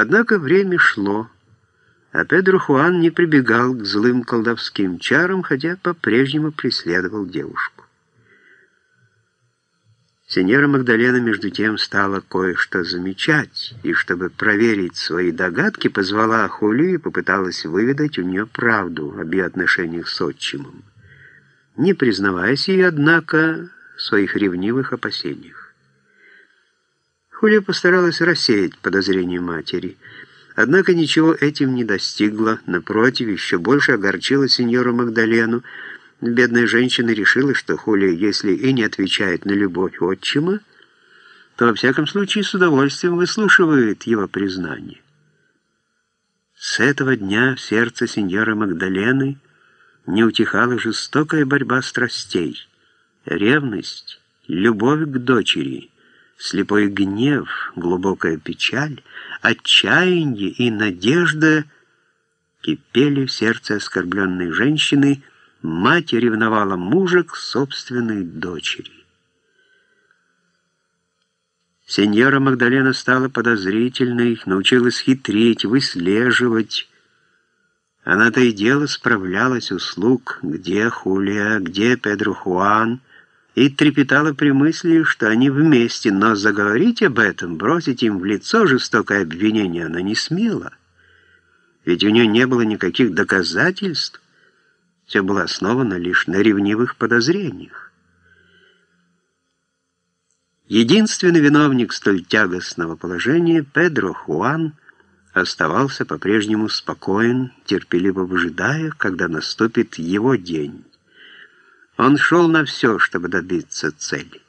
Однако время шло, а Педро Хуан не прибегал к злым колдовским чарам, хотя по-прежнему преследовал девушку. Сеньора Магдалена, между тем, стала кое-что замечать, и, чтобы проверить свои догадки, позвала Хулию и попыталась выведать у нее правду об ее отношениях с отчимом, не признаваясь ей, однако, в своих ревнивых опасениях. Хулия постаралась рассеять подозрения матери, однако ничего этим не достигла, напротив, еще больше огорчила сеньору Магдалену, Бедная женщина решила, что Хулия, если и не отвечает на любовь отчима, то, во всяком случае, с удовольствием выслушивает его признание. С этого дня в сердце сеньора Магдалены не утихала жестокая борьба страстей, ревность, любовь к дочери, слепой гнев, глубокая печаль, отчаяние и надежда кипели в сердце оскорбленной женщины, Мать ревновала мужа к собственной дочери. Сеньора Магдалена стала подозрительной, научилась хитрить, выслеживать. Она то и дело справлялась услуг, где Хулия, где Педро Хуан, и трепетала при мысли, что они вместе, но заговорить об этом, бросить им в лицо жестокое обвинение она не смела, ведь у нее не было никаких доказательств, все было основано лишь на ревнивых подозрениях. Единственный виновник столь тягостного положения, Педро Хуан, оставался по-прежнему спокоен, терпеливо выжидая, когда наступит его день. Он шел на все, чтобы добиться цели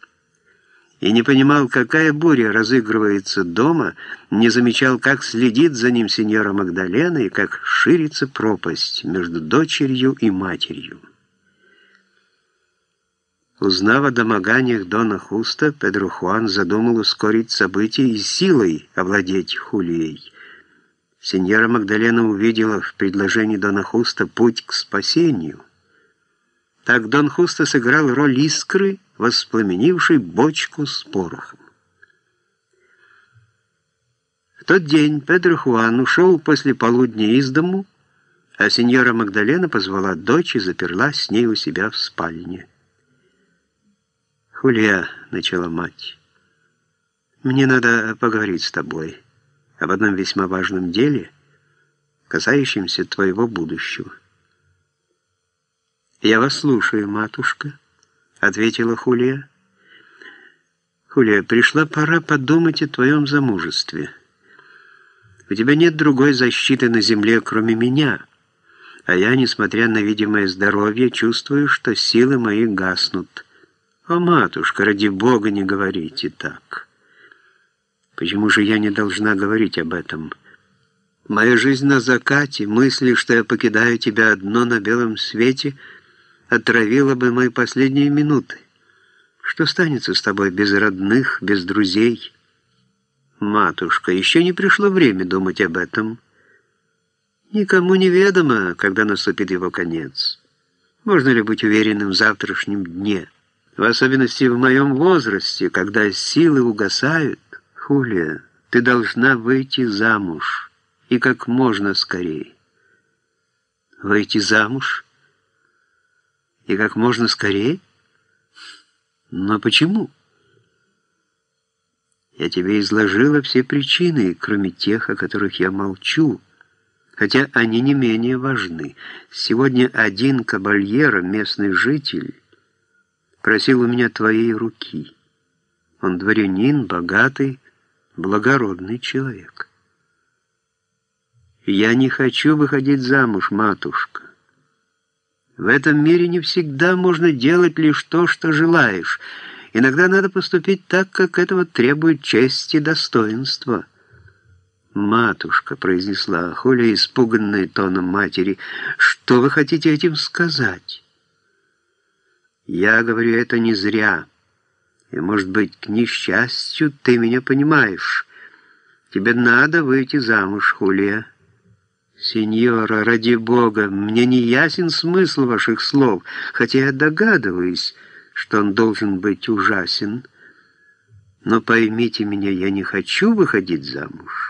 и не понимал, какая буря разыгрывается дома, не замечал, как следит за ним сеньора Магдалена и как ширится пропасть между дочерью и матерью. Узнав о домоганиях Дона Хуста, Педро Хуан задумал ускорить события и силой овладеть Хулией. Сеньора Магдалена увидела в предложении Дона Хуста путь к спасению. Так Дон Хуста сыграл роль искры, воспламенивший бочку с порохом. В тот день Педро Хуан ушел после полудня из дому, а сеньора Магдалена позвала дочь и заперла с ней у себя в спальне. «Хулия», — начала мать, — «мне надо поговорить с тобой об одном весьма важном деле, касающемся твоего будущего». «Я вас слушаю, матушка». — ответила Хулия. «Хулия, пришла пора подумать о твоем замужестве. У тебя нет другой защиты на земле, кроме меня, а я, несмотря на видимое здоровье, чувствую, что силы мои гаснут. О, матушка, ради Бога, не говорите так. Почему же я не должна говорить об этом?» Моя жизнь на закате, мысли, что я покидаю тебя одно на белом свете — отравила бы мои последние минуты. Что станется с тобой без родных, без друзей? Матушка, еще не пришло время думать об этом. Никому не ведомо, когда наступит его конец. Можно ли быть уверенным в завтрашнем дне? В особенности в моем возрасте, когда силы угасают. Хулия, ты должна выйти замуж, и как можно скорее. Выйти замуж? И как можно скорее? Но почему? Я тебе изложила все причины, кроме тех, о которых я молчу, хотя они не менее важны. Сегодня один кабальера, местный житель, просил у меня твоей руки. Он дворянин, богатый, благородный человек. Я не хочу выходить замуж, матушка. В этом мире не всегда можно делать лишь то, что желаешь. Иногда надо поступить так, как этого требует честь и достоинство. «Матушка», — произнесла Хуля, испуганная тоном матери, — «что вы хотите этим сказать?» «Я говорю это не зря, и, может быть, к несчастью, ты меня понимаешь. Тебе надо выйти замуж, Хулия». «Сеньора, ради Бога, мне не ясен смысл ваших слов, хотя я догадываюсь, что он должен быть ужасен. Но поймите меня, я не хочу выходить замуж.